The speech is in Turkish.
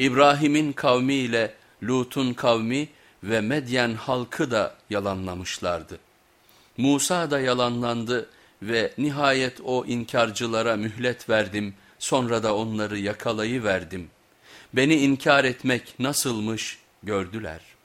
İbrahim'in kavmi ile Lut'un kavmi ve Medyen halkı da yalanlamışlardı. Musa da yalanlandı ve nihayet o inkarcılara mühlet verdim, sonra da onları yakalayıverdim. Beni inkar etmek nasılmış gördüler.''